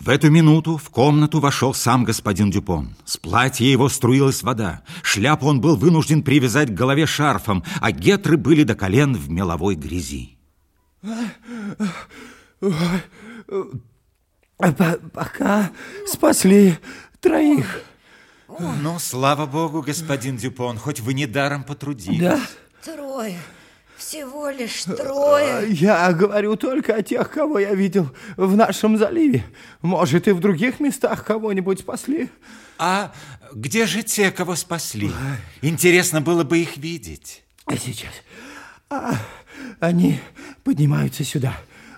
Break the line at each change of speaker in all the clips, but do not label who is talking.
В эту минуту в комнату вошел сам господин Дюпон. С платья его струилась вода. Шляпу он был вынужден привязать к голове шарфом, а гетры были до колен в меловой грязи.
Пока спасли троих.
Ну, слава богу, господин Дюпон, хоть вы недаром потрудились.
Да.
Трое. Всего лишь трое.
Я говорю только о тех, кого я видел в нашем заливе. Может, и в других местах кого-нибудь спасли.
А где же те, кого спасли? Интересно было бы их видеть.
А сейчас. А, они поднимаются сюда,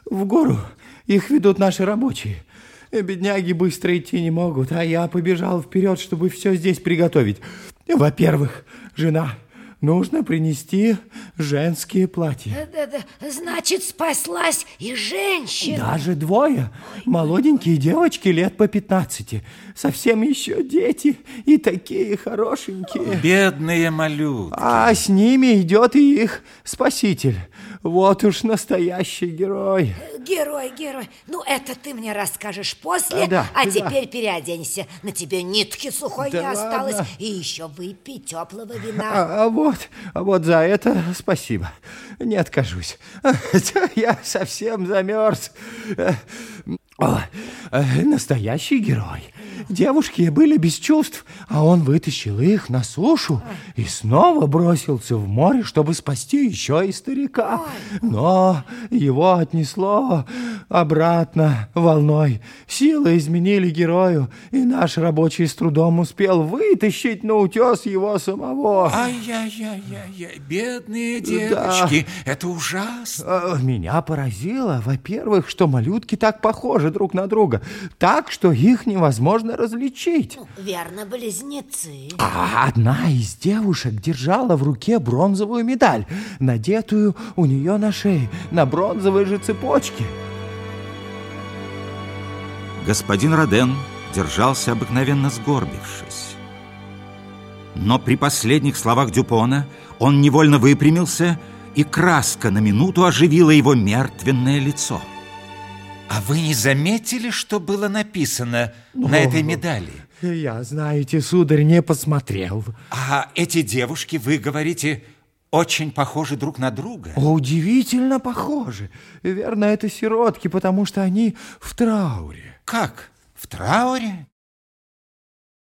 в гору. Их ведут наши рабочие. Бедняги быстро идти не могут, а я побежал вперед, чтобы все здесь приготовить. Во-первых, жена нужно принести женские платья.
Да-да, значит, спаслась и женщина.
Даже двое. Молоденькие девочки лет по 15. Совсем еще дети и такие хорошенькие.
Бедные малютки.
А с ними идет и их спаситель. Вот уж настоящий герой.
Герой, герой. Ну, это ты мне расскажешь после,
Да,
а
да.
теперь переоденься. На тебе нитки сухой
Да
не осталось.
ладно.
И еще выпей теплого вина.
А, а вот, а вот за это спасибо. Не откажусь. Я совсем замерз. Э, настоящий герой. Девушки были без чувств, а он вытащил их на сушу и снова бросился в море, чтобы спасти еще и старика. Но его отнесло обратно волной. Силы изменили герою, и наш рабочий с трудом успел вытащить на утес его самого.
Ай-яй-яй-яй, бедные девочки, это ужасно.
Э, Меня поразило, во-первых, что малютки так похожи друг на друга, так, что их невозможно различить.
Верно, близнецы.
А одна из девушек держала в руке бронзовую медаль, надетую у нее на шее, на бронзовой же цепочке.
Господин Роден держался обыкновенно сгорбившись. Но при последних словах Дюпона он невольно выпрямился, и краска на минуту оживила его мертвенное лицо. А вы не заметили, что было написано на этой медали?
Я, знаете, сударь, не посмотрел.
А эти девушки, вы говорите, очень похожи друг на друга?
Удивительно похожи. Верно, это сиротки, потому что они в трауре.
Как? В трауре?